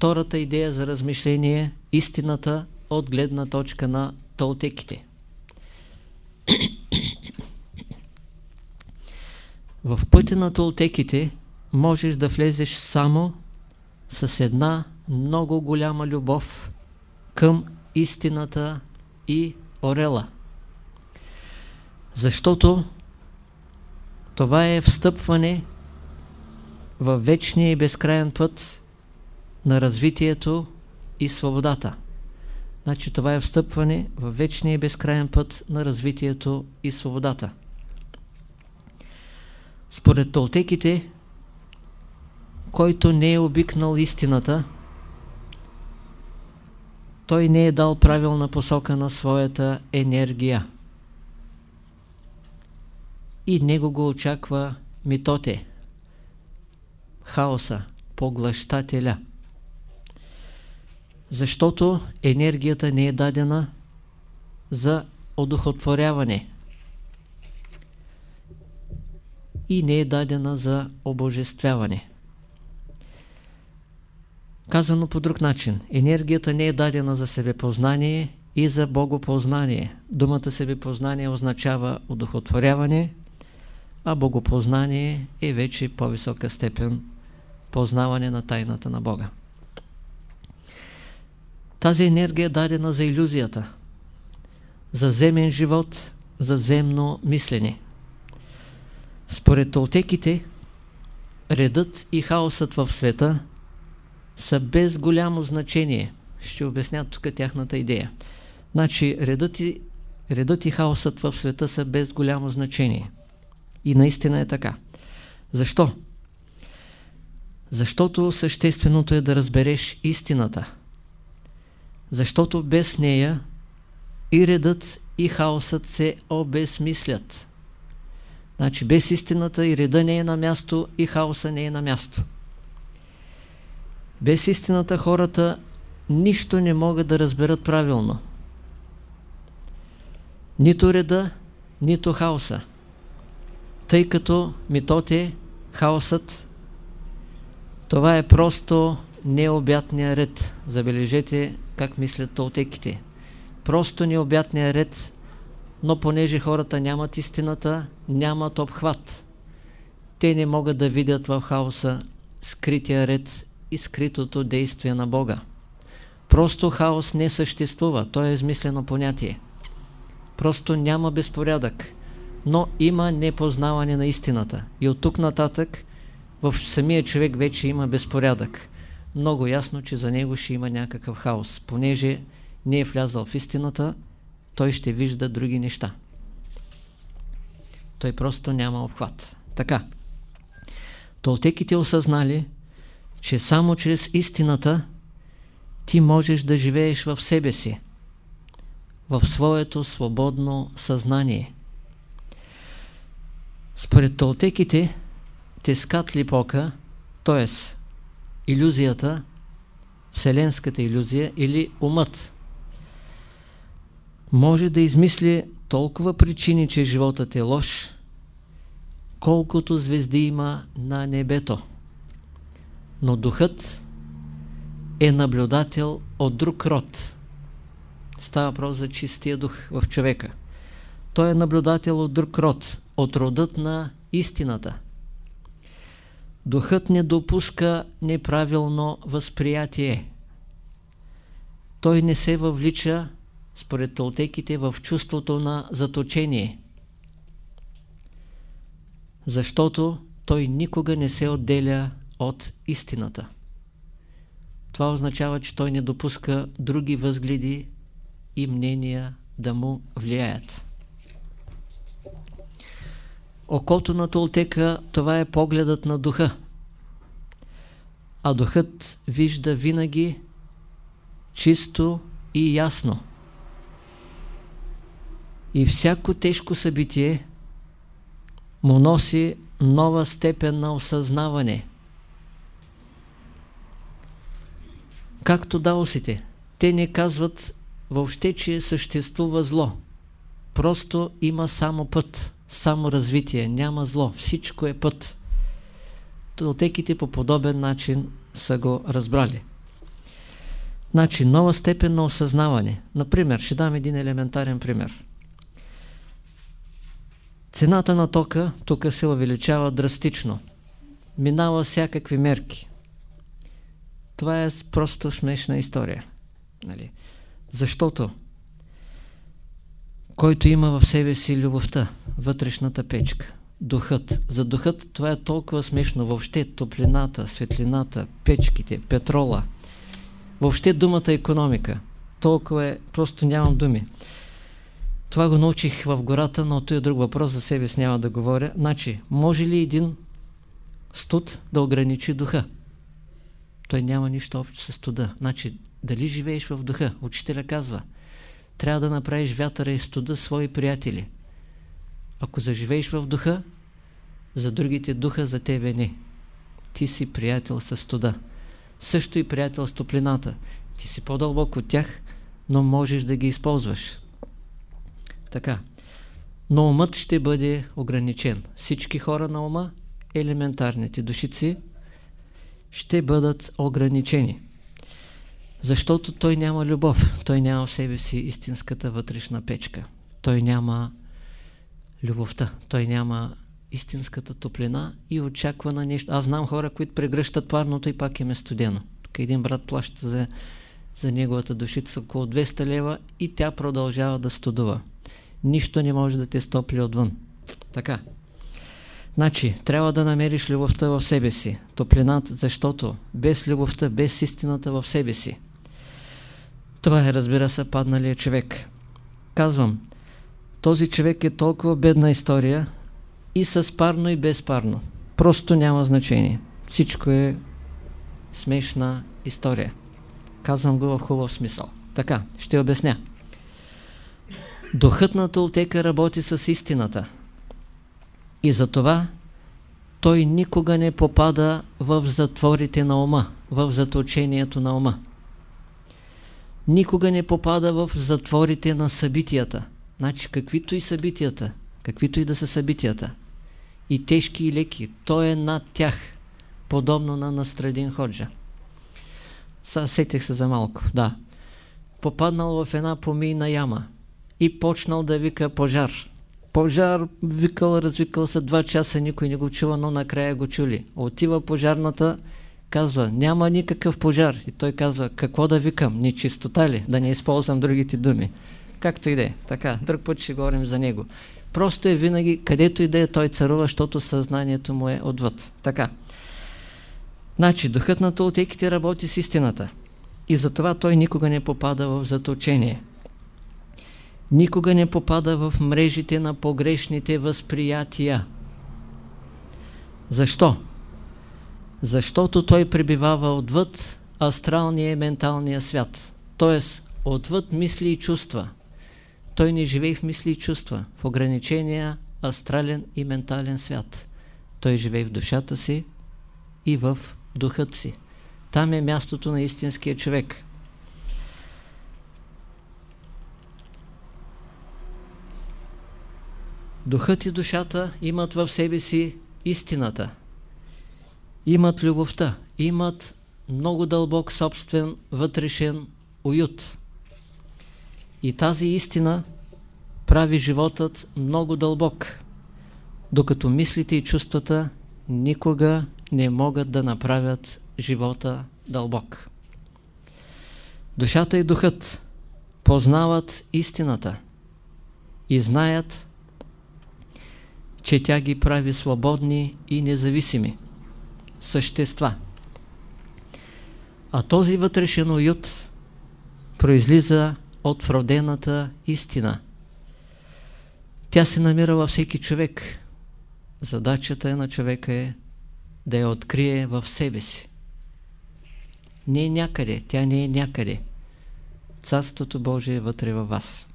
втората идея за размишление – истината от гледна точка на толтеките. В пътя на толтеките можеш да влезеш само с една много голяма любов към истината и орела. Защото това е встъпване в вечния и безкрайен път на развитието и свободата. Значи това е встъпване в вечния безкрайен път на развитието и свободата. Според толтеките, който не е обикнал истината, той не е дал правилна посока на своята енергия. И него го очаква митоте, хаоса, поглъщателя. Защото енергията не е дадена за одухотворяване и не е дадена за обожествяване. Казано по друг начин, енергията не е дадена за себепознание и за богопознание. Думата себепознание означава удохотворяване, а богопознание е вече по-висока степен познаване на тайната на Бога. Тази енергия е дадена за иллюзията, за земен живот, за земно мислене. Според толтеките, редът и хаосът в света са без голямо значение. Ще обясня тук тяхната идея. Значи, редът и, редът и хаосът в света са без голямо значение. И наистина е така. Защо? Защото същественото е да разбереш истината. Защото без нея и редът и хаосът се обезмислят. Значи без истината и реда не е на място и хаоса не е на място. Без истината хората нищо не могат да разберат правилно. Нито реда, нито хаоса. Тъй като митоте, хаосът, това е просто необятния ред. Забележете как мислят толтеките. Просто необятния ред, но понеже хората нямат истината, нямат обхват. Те не могат да видят в хаоса скрития ред и скритото действие на Бога. Просто хаос не съществува, то е измислено понятие. Просто няма безпорядък, но има непознаване на истината. И от тук нататък в самия човек вече има безпорядък. Много ясно, че за него ще има някакъв хаос, понеже не е влязал в истината, той ще вижда други неща. Той просто няма обхват. Така. Толтеките осъзнали, че само чрез истината ти можеш да живееш в себе си, в своето свободно съзнание. Според толтеките, тескат липока, т.е. иллюзията, вселенската иллюзия или умът, може да измисли толкова причини, че животът е лош, колкото звезди има на небето но духът е наблюдател от друг род. Става въпрос за чистия дух в човека. Той е наблюдател от друг род, от родът на истината. Духът не допуска неправилно възприятие. Той не се въвлича, според толтеките, в чувството на заточение. Защото той никога не се отделя от истината. Това означава, че той не допуска други възгледи и мнения да му влияят. Окото на Толтека това е погледът на духа. А духът вижда винаги чисто и ясно. И всяко тежко събитие му носи нова степен на осъзнаване – както даосите. Те не казват въобще, че съществува зло. Просто има само път, само развитие, няма зло. Всичко е път. Толтеките по подобен начин са го разбрали. Значи, нова степен на осъзнаване. Например, ще дам един елементарен пример. Цената на тока тук се увеличава драстично. Минава всякакви мерки. Това е просто смешна история. Нали? Защото който има в себе си любовта, вътрешната печка, духът. За духът това е толкова смешно. Въобще топлината, светлината, печките, петрола. Въобще думата економика. Толкова е, просто нямам думи. Това го научих в гората, но той е друг въпрос, за себе си няма да говоря. Значи, може ли един студ да ограничи духа? Той няма нищо общо с студа. Значи, дали живееш в духа? Учителя казва, трябва да направиш вятъра и студа свои приятели. Ако заживееш в духа, за другите духа, за тебе не. Ти си приятел с студа. Също и приятел с топлината. Ти си по-дълбок от тях, но можеш да ги използваш. Така. Но умът ще бъде ограничен. Всички хора на ума, елементарните душици, ще бъдат ограничени. Защото той няма любов. Той няма в себе си истинската вътрешна печка. Той няма любовта. Той няма истинската топлина и очаква на нещо. Аз знам хора, които прегръщат парното и пак им е студено. Тук един брат плаща за, за неговата душица около 200 лева и тя продължава да студува. Нищо не може да те стопли отвън. Така. Значи, трябва да намериш любовта в себе си, топлината, защото без любовта, без истината в себе си. Това е, разбира се, падналия човек. Казвам, този човек е толкова бедна история и с парно и без парно. Просто няма значение. Всичко е смешна история. Казвам го в хубав смисъл. Така, ще обясня. Духът на Толтека работи с истината. И затова той никога не попада в затворите на ума, в заточението на ума. Никога не попада в затворите на събитията. Значи, каквито и събитията, каквито и да са събитията, и тежки и леки, той е над тях, подобно на Настрадин Ходжа. Са, сетих се за малко, да. Попаднал в една помийна яма и почнал да вика пожар. Пожар, викал, развикал се два часа, никой не го чува, но накрая го чули. Отива пожарната, казва, няма никакъв пожар. И той казва, какво да викам, нечистота ли? Да не използвам другите думи. Както и да е. Така, друг път ще говорим за него. Просто е винаги, където и да е, той царува, защото съзнанието му е отвъд. Така. Значи, духът на толтеките работи с истината. И затова той никога не попада в заточение никога не попада в мрежите на погрешните възприятия. Защо? Защото той пребивава отвъд астралния и менталния свят. т.е. отвъд мисли и чувства. Той не живее в мисли и чувства, в ограничения астрален и ментален свят. Той живее в душата си и в духът си. Там е мястото на истинския човек. Духът и душата имат в себе си истината, имат любовта, имат много дълбок собствен вътрешен уют. И тази истина прави животът много дълбок, докато мислите и чувствата никога не могат да направят живота дълбок. Душата и духът познават истината и знаят, че тя ги прави свободни и независими същества. А този вътрешен уют произлиза от вродената истина. Тя се намира във всеки човек. Задачата на човека е да я открие в себе си. Не е някъде, тя не е някъде. Царството Божие е вътре във вас.